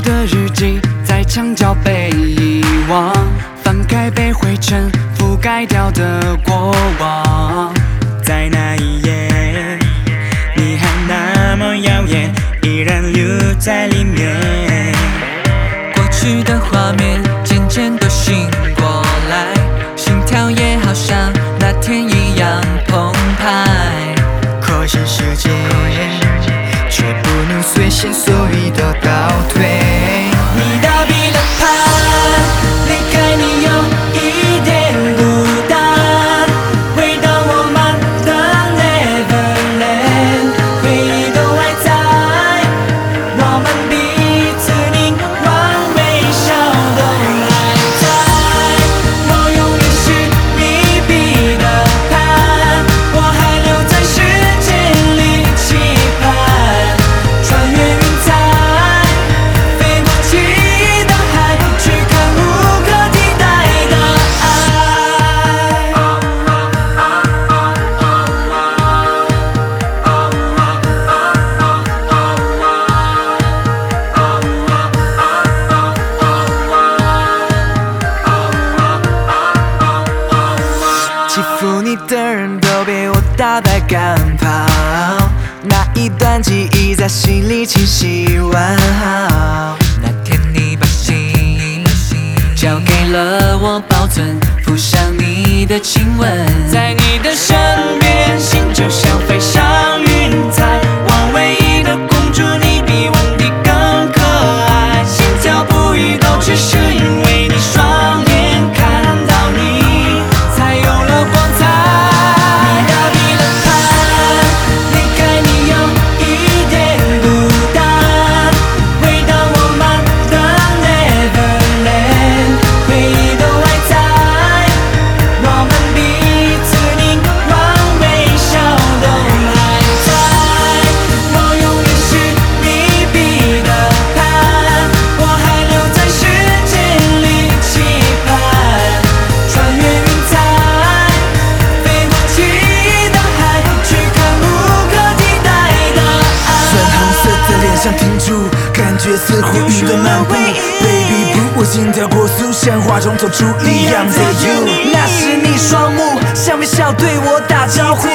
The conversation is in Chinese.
的日记在墙角被遗忘，翻开被灰尘覆盖掉的过往，在那一夜，你还那么耀眼，依然留在里面。过去的画面渐渐都醒过来，心跳也好像那天一样澎湃。可惜时间，却不能随心所欲的倒退。奔跑，那一段记忆在心里清晰完好。那天你把心交给了我保存，附上你的亲吻，在你的身边，心就像飞上云彩。我唯一的公主，你比温迪更可爱。心跳不已，都只是色的脸上停住，感觉似乎云端漫步。Baby blue，我心跳过速，像画中走出一样的 you。那是你双目像微笑对我打招呼，